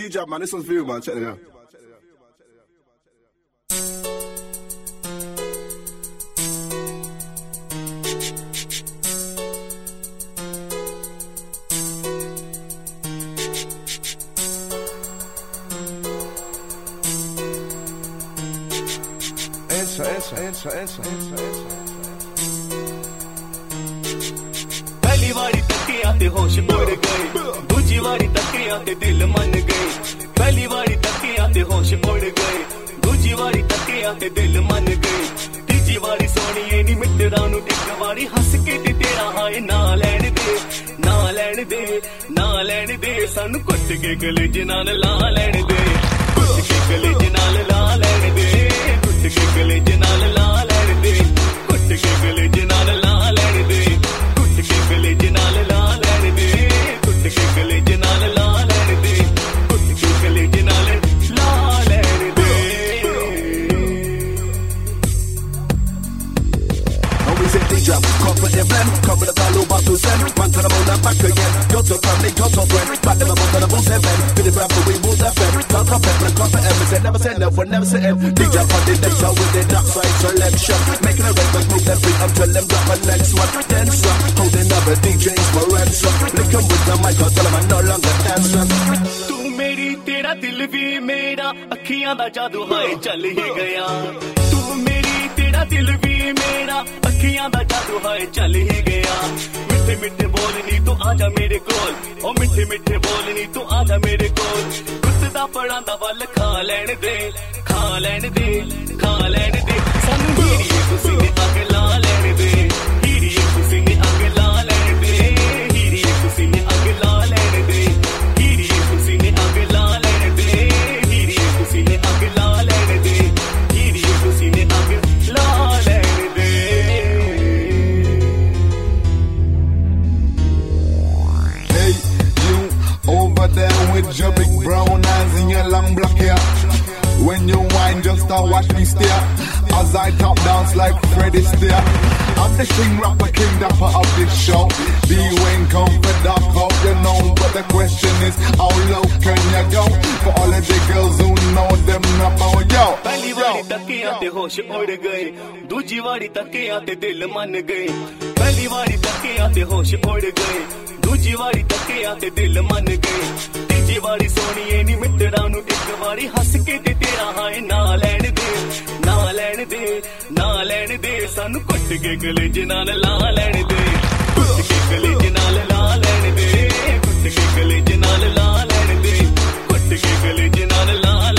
DJ, man, this one's for you, man. Check it out. पहली वारी तकिया ते होश उड़ गए दूजी वारी तकिया ते दिल मन ਪਹਿਲੀ ਵਾਰੀ ਤੱਕਿਆ ਤੇ ਹੋਸ਼ ਉੱਡ ਗਏ। ਦੂਜੀ ਵਾਰੀ ਤੱਕਿਆ ਤੇ ਦਿਲ ਮੰਨ ਗਏ। ਤੀਜੀ ਵਾਰੀ ਸੋਣੀਏ ਨੀ ਮਿੱਤਰਾਂ ਨੂੰ, ਇੱਕ ਵਾਰੀ ਹੱਸ ਕੇ ਤੇ ਤੇਰਾ ਹਾਏ ਨਾ ਲੈਣ ਦੇ, ਨਾ ਲੈਣ ਦੇ, ਨਾ ਲੈਣ ਦੇ। ਸਾਨੂੰ ਕੁੱਟ ਕੇ ਗਲੇ ਨਾਲ ਲਾ ਲੈਣ ਦੇ। ਕੁੱਟ ਕੇ ਗਲੇ ਨਾਲ ਲਾ ਲੈਣ ਦੇ। ਕੁੱਟ ਕੇ ਗਲੇ ਨਾਲ ਲਾ ਲੈਣ ਦੇ। ਕੁੱਟ ਕੇ ਗਲੇ comfort and blend. Come with a value about to send. Run to the moon and back again. Go to family, go to friend. Back them up on the moon seven. Be the rap, we move that fan. Talk up, pepper, come for ever. Say never say never, never say ever. DJ on the next show with the dark side selection. Making a record, move that beat until them drop a next one. Then some, holding up a DJ's for ransom. Lick 'em with the mic, I'll tell 'em I'm no longer dancing. ਤੂੰ ਮੇਰੀ ਤੇਰਾ ਦਿਲ ਵੀ ਮੇਰਾ ਅੱਖੀਆਂ ਦਾ ਜਾਦੂ ਹਾਏ ਚੱਲ ਹੀ ਗਿਆ ਤੂੰ ਮੇਰੀ ਤੇਰਾ ਦਿਲ ਵੀ ਮੇਰਾ ਅੱਖੀਆਂ ਦਾ ਜਾਦੂ ਹਾਏ ਚੱਲ ਹੀ ਗਿਆ ਮਿੱਠੇ ਮਿੱਠੇ ਬੋਲ ਨੀ ਤੂੰ ਆ ਜਾ ਮੇਰੇ ਕੋਲ ਓ ਮਿੱਠੇ ਮਿੱਠੇ ਬੋਲ ਨੀ ਤੂੰ ਆ ਜਾ ਮੇਰੇ ਕੋਲ ਗੁੱਤ ਦਾ ਪੜਾਂ ਦਾ ਵੱਲ ਖਾ ਲੈਣ ਦੇ ਖਾ ਲੈਣ ਦੇ ਖਾ ਲੈਣ ਦੇ ਸਾਨੂੰ ਹੀਰੀਏ ਤੁਸੀਂ just to watch me stare. As I tap dance like Fred Astaire. I'm the string rapper king dapper of this show. The wing come for dark up, you know. But the question is, how low can you go? For all of the girls who know them about oh, yo. पहली बारी तके आते होश उड़ गए दूजी बारी तके आते दिल मन गए पहली बारी तके आते होश उड़ गए दूजी बारी तके आते दिल मन गए ਤੀਜੀ ਵਾਰੀ ਸੋਣੀਏ ਨੀ ਮਿੱਤਰਾਂ ਨੂੰ ਇੱਕ ਵਾਰੀ ਹੱਸ ਕੇ ਤੇ ਤੇਰਾ ਹਾਏ ਨਾ ਲੈਣ ਦੇ, ਨਾ ਲੈਣ ਦੇ, ਨਾ ਲੈਣ ਦੇ। ਸਾਨੂੰ ਕੁੱਟ ਕੇ ਗਲੇ ਨਾਲ ਲਾ ਲੈਣ ਦੇ, ਕੁੱਟ ਕੇ ਗਲੇ ਨਾਲ ਲਾ ਲੈਣ ਦੇ। ਕੁੱਟ ਕੇ ਗਲੇ ਨਾਲ ਲਾ ਲੈਣ ਦੇ, ਕੁੱਟ ਕੇ ਗਲੇ ਨਾਲ ਲਾ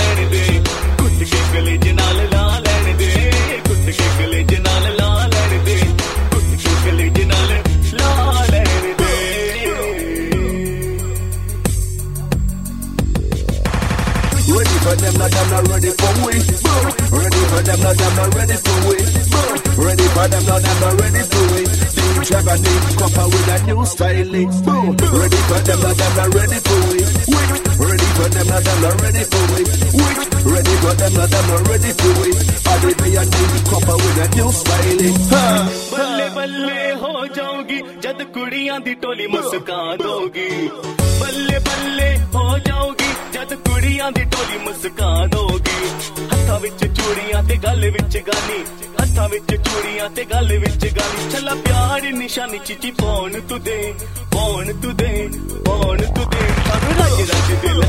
not them not ready for we. Ready for them, not them not ready for we. Ready for them, not them not ready for we. New Jagger need copper with a new styling. Ready for them, not them not ready for we. Ready for them, not them not ready for we. Ready for them, not them not ready for we. All the way I need copper with a new styling. Huh. ਬੱਲੇ ਬੱਲੇ ਹੋ ਜਾਊਗੀ ਜਦ ਕੁੜੀਆਂ ਦੀ ਟੋਲੀ ਮੁਸਕਾਨ ਦੋਗੀ ਬੱਲੇ ਬੱਲੇ ਹੋ ਜਾਊਗੀ ਜਦ ਕੁੜੀਆਂ ਦੀ ਟੋਲੀ ਮੁਸਕਾਨ ਹੋ ਗਈ, ਹੱਥਾਂ ਵਿੱਚ ਚੂੜੀਆਂ ਤੇ ਗੱਲ ਵਿੱਚ ਗਾਨੀ, ਹੱਥਾਂ ਵਿੱਚ ਚੂੜੀਆਂ ਤੇ ਗੱਲ ਵਿੱਚ ਗਾਨੀ, ਛੱਲਾ ਪਿਆਰ ਨਿਸ਼ਾਨੀ ਚੀਚੀ ਪਾਉਣ ਤੂੰ ਦੇ, ਪਾਉਣ ਤੂੰ ਦੇ, ਪਾਉਣ ਤੂੰ ਦੇ। ਸਾਨੂੰ ਰੱਜ ਰੱਜ ਦਿਲ